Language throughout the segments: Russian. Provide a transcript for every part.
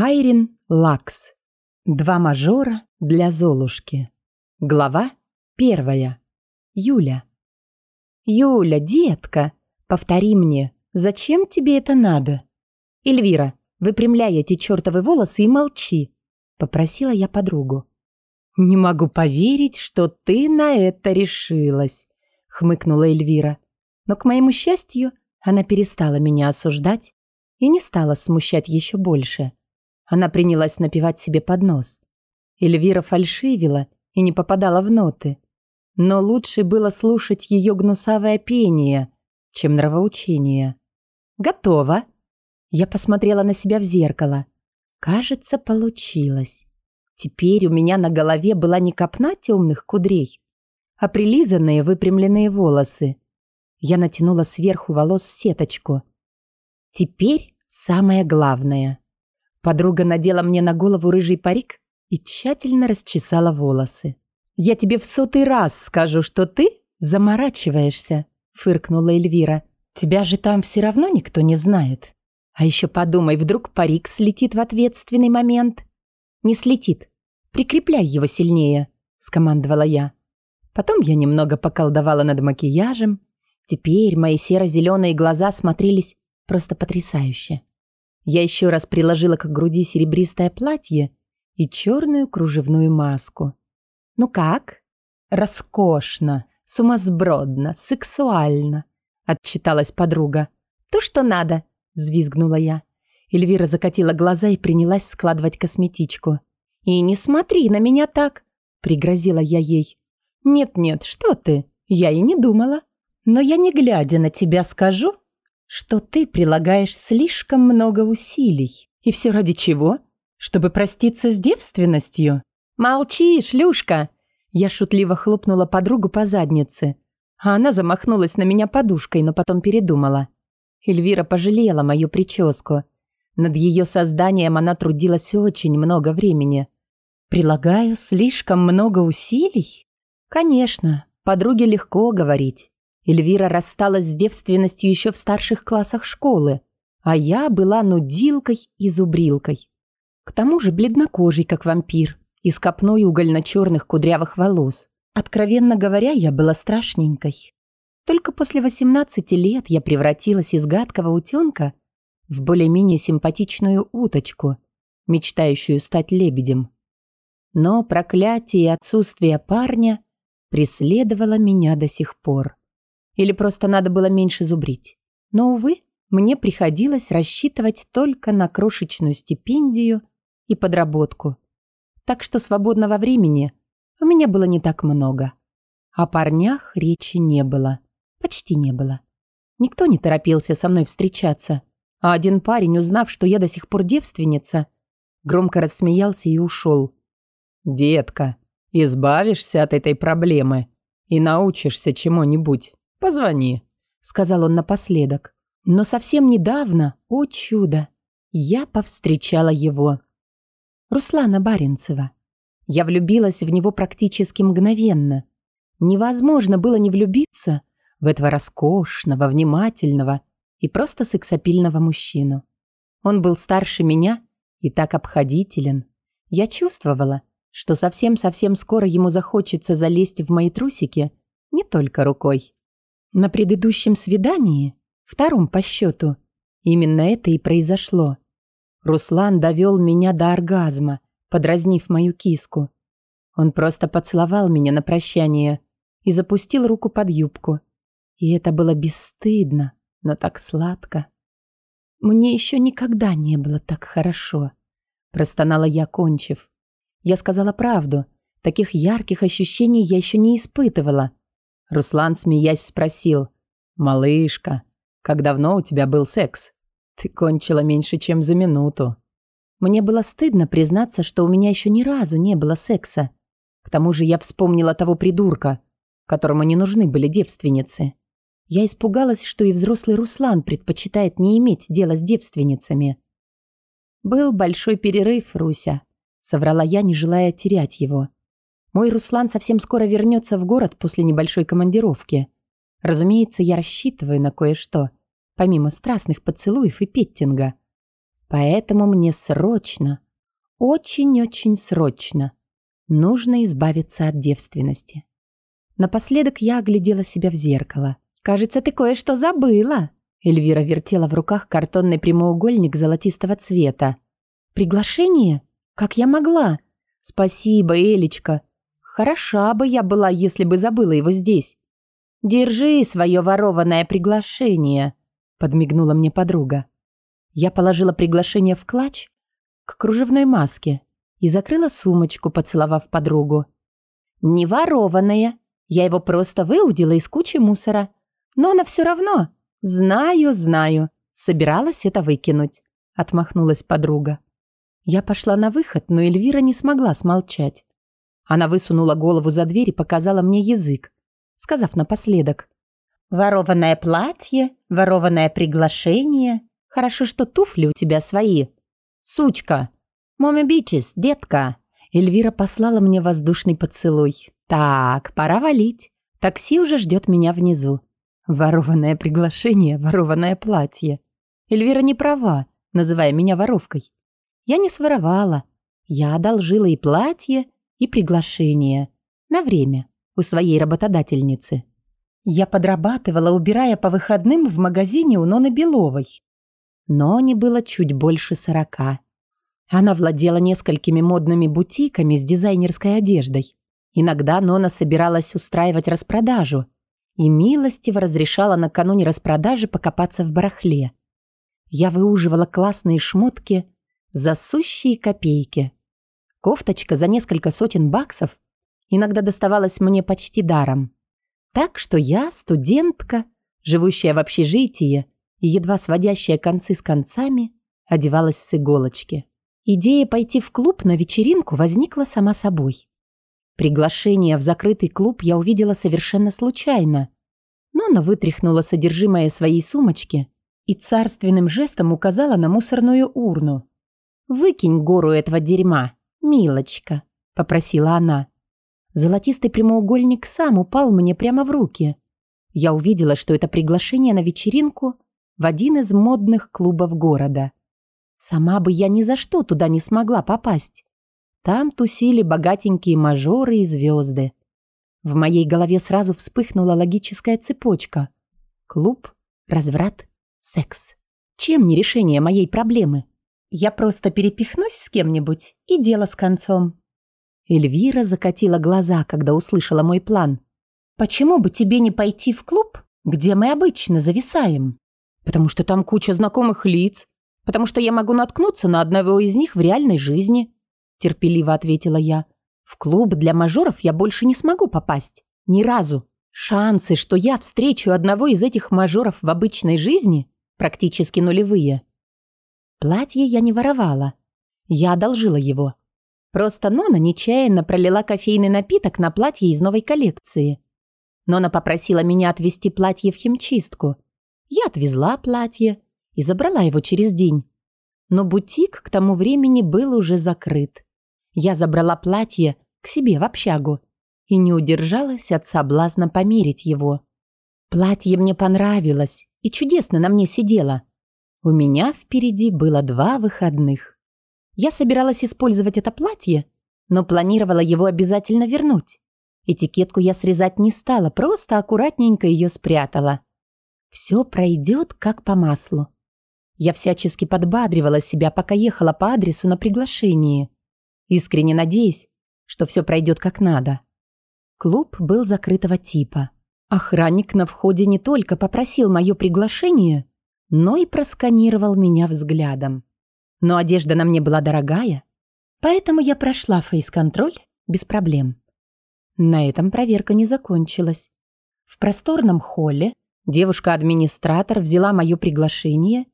Айрин Лакс. Два мажора для Золушки. Глава первая. Юля. «Юля, детка, повтори мне, зачем тебе это надо?» «Эльвира, выпрямляй эти чертовы волосы и молчи», — попросила я подругу. «Не могу поверить, что ты на это решилась», — хмыкнула Эльвира. Но, к моему счастью, она перестала меня осуждать и не стала смущать еще больше. Она принялась напевать себе под нос. Эльвира фальшивила и не попадала в ноты. Но лучше было слушать ее гнусавое пение, чем нравоучение. «Готово!» Я посмотрела на себя в зеркало. Кажется, получилось. Теперь у меня на голове была не копна темных кудрей, а прилизанные выпрямленные волосы. Я натянула сверху волос сеточку. Теперь самое главное. Подруга надела мне на голову рыжий парик и тщательно расчесала волосы. «Я тебе в сотый раз скажу, что ты заморачиваешься», — фыркнула Эльвира. «Тебя же там все равно никто не знает. А еще подумай, вдруг парик слетит в ответственный момент». «Не слетит. Прикрепляй его сильнее», — скомандовала я. Потом я немного поколдовала над макияжем. Теперь мои серо-зеленые глаза смотрелись просто потрясающе. Я еще раз приложила к груди серебристое платье и черную кружевную маску. «Ну как?» «Роскошно, сумасбродно, сексуально», — отчиталась подруга. «То, что надо», — взвизгнула я. Эльвира закатила глаза и принялась складывать косметичку. «И не смотри на меня так», — пригрозила я ей. «Нет-нет, что ты, я и не думала. Но я не глядя на тебя скажу, что ты прилагаешь слишком много усилий. И все ради чего? Чтобы проститься с девственностью? Молчи, шлюшка!» Я шутливо хлопнула подругу по заднице, а она замахнулась на меня подушкой, но потом передумала. Эльвира пожалела мою прическу. Над ее созданием она трудилась очень много времени. «Прилагаю слишком много усилий?» «Конечно, подруге легко говорить. Эльвира рассталась с девственностью еще в старших классах школы, а я была нудилкой и зубрилкой. К тому же бледнокожей, как вампир, и с копной угольно-черных кудрявых волос. Откровенно говоря, я была страшненькой. Только после 18 лет я превратилась из гадкого утенка в более-менее симпатичную уточку, мечтающую стать лебедем. Но проклятие и отсутствие парня преследовало меня до сих пор. Или просто надо было меньше зубрить. Но, увы, мне приходилось рассчитывать только на крошечную стипендию и подработку. Так что свободного времени у меня было не так много. О парнях речи не было. Почти не было. Никто не торопился со мной встречаться. А один парень, узнав, что я до сих пор девственница, громко рассмеялся и ушел. «Детка, избавишься от этой проблемы и научишься чему-нибудь. «Позвони», — сказал он напоследок. Но совсем недавно, о чудо, я повстречала его. Руслана Баренцева. Я влюбилась в него практически мгновенно. Невозможно было не влюбиться в этого роскошного, внимательного и просто сексапильного мужчину. Он был старше меня и так обходителен. Я чувствовала, что совсем-совсем скоро ему захочется залезть в мои трусики не только рукой. На предыдущем свидании, втором по счету, именно это и произошло. Руслан довел меня до оргазма, подразнив мою киску. Он просто поцеловал меня на прощание и запустил руку под юбку. И это было бесстыдно, но так сладко. Мне еще никогда не было так хорошо. Простонала я, кончив. Я сказала правду. Таких ярких ощущений я еще не испытывала. Руслан, смеясь, спросил. «Малышка, как давно у тебя был секс? Ты кончила меньше, чем за минуту». Мне было стыдно признаться, что у меня еще ни разу не было секса. К тому же я вспомнила того придурка, которому не нужны были девственницы. Я испугалась, что и взрослый Руслан предпочитает не иметь дела с девственницами. «Был большой перерыв, Руся», — соврала я, не желая терять его. Мой Руслан совсем скоро вернется в город после небольшой командировки. Разумеется, я рассчитываю на кое-что, помимо страстных поцелуев и петтинга. Поэтому мне срочно, очень-очень срочно нужно избавиться от девственности. Напоследок я оглядела себя в зеркало. «Кажется, ты кое-что забыла!» Эльвира вертела в руках картонный прямоугольник золотистого цвета. «Приглашение? Как я могла? Спасибо, Элечка. Хороша бы я была, если бы забыла его здесь. Держи свое ворованное приглашение», — подмигнула мне подруга. Я положила приглашение в клатч к кружевной маске и закрыла сумочку, поцеловав подругу. «Не ворованное. Я его просто выудила из кучи мусора. Но она все равно. Знаю, знаю. Собиралась это выкинуть», — отмахнулась подруга. Я пошла на выход, но Эльвира не смогла смолчать. Она высунула голову за дверь и показала мне язык, сказав напоследок. «Ворованное платье, ворованное приглашение. Хорошо, что туфли у тебя свои. Сучка! Моми бичес, детка!» Эльвира послала мне воздушный поцелуй. «Так, пора валить. Такси уже ждет меня внизу. Ворованное приглашение, ворованное платье. Эльвира не права, называя меня воровкой. Я не своровала. Я одолжила и платье, и приглашение. На время. У своей работодательницы. Я подрабатывала, убирая по выходным в магазине у Ноны Беловой. Ноне было чуть больше сорока. Она владела несколькими модными бутиками с дизайнерской одеждой. Иногда Нона собиралась устраивать распродажу и милостиво разрешала накануне распродажи покопаться в барахле. Я выуживала классные шмотки за сущие копейки. Кофточка за несколько сотен баксов иногда доставалась мне почти даром. Так что я, студентка, живущая в общежитии и едва сводящая концы с концами, одевалась с иголочки. Идея пойти в клуб на вечеринку возникла сама собой. Приглашение в закрытый клуб я увидела совершенно случайно. Нона вытряхнула содержимое своей сумочки и царственным жестом указала на мусорную урну. «Выкинь гору этого дерьма, милочка», — попросила она. Золотистый прямоугольник сам упал мне прямо в руки. Я увидела, что это приглашение на вечеринку в один из модных клубов города. Сама бы я ни за что туда не смогла попасть. Там тусили богатенькие мажоры и звезды. В моей голове сразу вспыхнула логическая цепочка. Клуб, разврат, секс. Чем не решение моей проблемы? Я просто перепихнусь с кем-нибудь, и дело с концом». Эльвира закатила глаза, когда услышала мой план. «Почему бы тебе не пойти в клуб, где мы обычно зависаем?» «Потому что там куча знакомых лиц. Потому что я могу наткнуться на одного из них в реальной жизни», терпеливо ответила я. «В клуб для мажоров я больше не смогу попасть. Ни разу. Шансы, что я встречу одного из этих мажоров в обычной жизни, практически нулевые. Платье я не воровала. Я одолжила его. Просто Нона нечаянно пролила кофейный напиток на платье из новой коллекции. Нона попросила меня отвезти платье в химчистку. Я отвезла платье и забрала его через день. Но бутик к тому времени был уже закрыт. Я забрала платье к себе в общагу и не удержалась от соблазна померить его. Платье мне понравилось и чудесно на мне сидело. У меня впереди было два выходных. Я собиралась использовать это платье, но планировала его обязательно вернуть. Этикетку я срезать не стала, просто аккуратненько ее спрятала. Все пройдет как по маслу. Я всячески подбадривала себя, пока ехала по адресу на приглашение, искренне надеясь, что все пройдет как надо. Клуб был закрытого типа. Охранник на входе не только попросил мое приглашение, но и просканировал меня взглядом. Но одежда на мне была дорогая, поэтому я прошла фейс-контроль без проблем. На этом проверка не закончилась. В просторном холле девушка-администратор взяла мое приглашение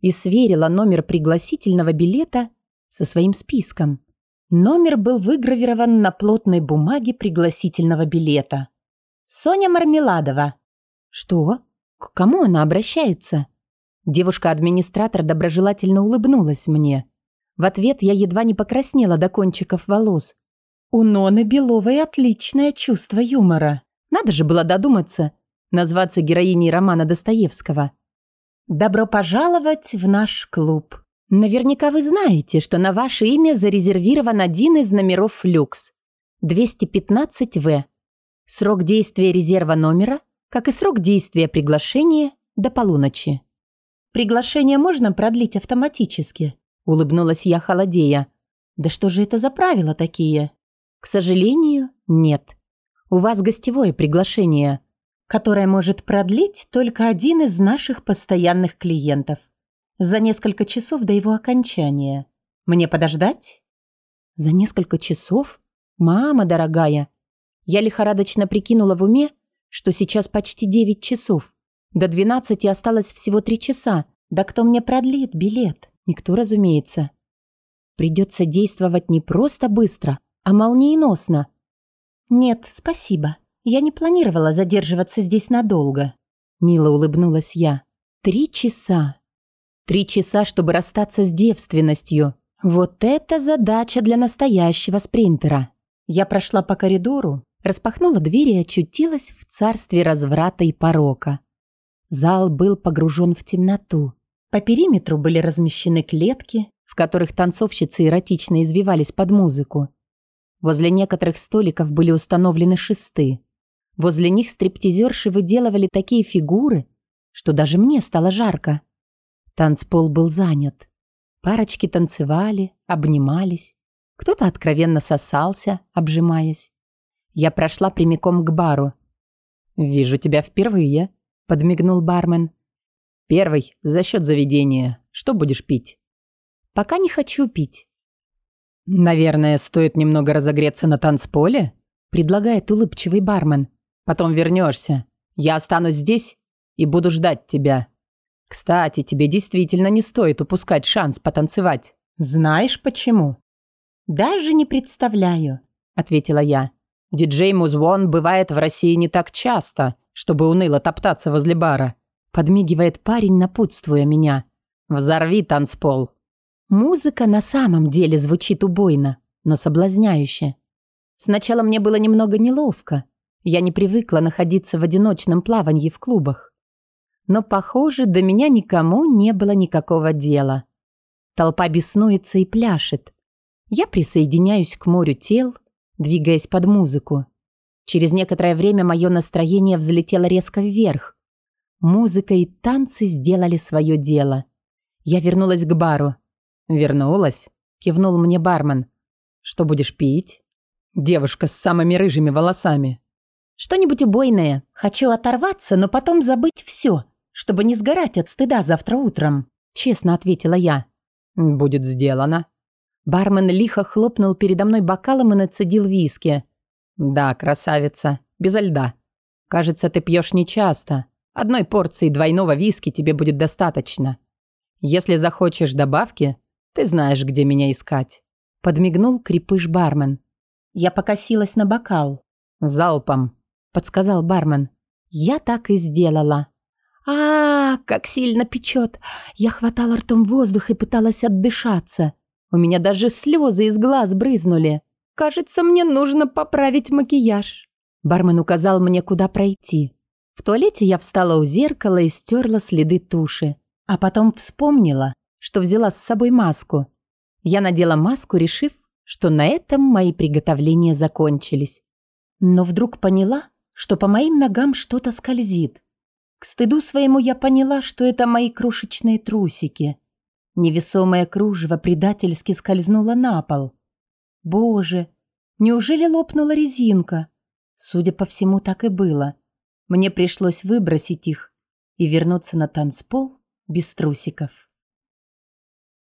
и сверила номер пригласительного билета со своим списком. Номер был выгравирован на плотной бумаге пригласительного билета. «Соня Мармеладова». «Что? К кому она обращается?» Девушка-администратор доброжелательно улыбнулась мне. В ответ я едва не покраснела до кончиков волос. У Ноны Беловой отличное чувство юмора. Надо же было додуматься, назваться героиней романа Достоевского. «Добро пожаловать в наш клуб», Наверняка вы знаете, что на ваше имя зарезервирован один из номеров люкс. 215В. Срок действия резерва номера, как и срок действия приглашения, до полуночи. Приглашение можно продлить автоматически, улыбнулась я холодея. Да что же это за правила такие? К сожалению, нет. У вас гостевое приглашение, которое может продлить только один из наших постоянных клиентов за несколько часов до его окончания. Мне подождать? За несколько часов? Мама дорогая. Я лихорадочно прикинула в уме, что сейчас почти девять часов. До двенадцати осталось всего три часа. Да кто мне продлит билет? Никто, разумеется. Придется действовать не просто быстро, а молниеносно. Нет, спасибо. Я не планировала задерживаться здесь надолго. Мило улыбнулась я. Три часа. Три часа, чтобы расстаться с девственностью. Вот это задача для настоящего спринтера. Я прошла по коридору, распахнула дверь и очутилась в царстве разврата и порока. Зал был погружен в темноту. По периметру были размещены клетки, в которых танцовщицы эротично извивались под музыку. Возле некоторых столиков были установлены шесты. Возле них стриптизерши выделывали такие фигуры, что даже мне стало жарко. Танцпол был занят. Парочки танцевали, обнимались. Кто-то откровенно сосался, обжимаясь. Я прошла прямиком к бару. «Вижу тебя впервые», — подмигнул бармен. «Первый, за счет заведения. Что будешь пить?» «Пока не хочу пить». «Наверное, стоит немного разогреться на танцполе?» — предлагает улыбчивый бармен. «Потом вернешься. Я останусь здесь и буду ждать тебя». Кстати, тебе действительно не стоит упускать шанс потанцевать. Знаешь почему? Даже не представляю, ответила я. Диджей Музвон бывает в России не так часто, чтобы уныло топтаться возле бара. Подмигивает парень, напутствуя меня. Взорви танцпол. Музыка на самом деле звучит убойно, но соблазняюще. Сначала мне было немного неловко. Я не привыкла находиться в одиночном плавании в клубах но, похоже, до меня никому не было никакого дела. Толпа беснуется и пляшет. Я присоединяюсь к морю тел, двигаясь под музыку. Через некоторое время мое настроение взлетело резко вверх. Музыка и танцы сделали свое дело. Я вернулась к бару. «Вернулась?» – кивнул мне бармен. «Что будешь пить?» «Девушка с самыми рыжими волосами». «Что-нибудь убойное. Хочу оторваться, но потом забыть все чтобы не сгорать от стыда завтра утром», — честно ответила я. «Будет сделано». Бармен лихо хлопнул передо мной бокалом и нацедил виски. «Да, красавица, безо льда. Кажется, ты пьешь нечасто. Одной порции двойного виски тебе будет достаточно. Если захочешь добавки, ты знаешь, где меня искать». Подмигнул крепыш бармен. Я покосилась на бокал. «Залпом», — подсказал бармен. Я так и сделала. А, как сильно печет! Я хватала ртом воздух и пыталась отдышаться. У меня даже слезы из глаз брызнули. Кажется, мне нужно поправить макияж. Бармен указал мне, куда пройти. В туалете я встала у зеркала и стерла следы туши. А потом вспомнила, что взяла с собой маску. Я надела маску, решив, что на этом мои приготовления закончились. Но вдруг поняла, что по моим ногам что-то скользит. К стыду своему я поняла, что это мои крошечные трусики. Невесомое кружево предательски скользнуло на пол. Боже, неужели лопнула резинка? Судя по всему, так и было. Мне пришлось выбросить их и вернуться на танцпол без трусиков.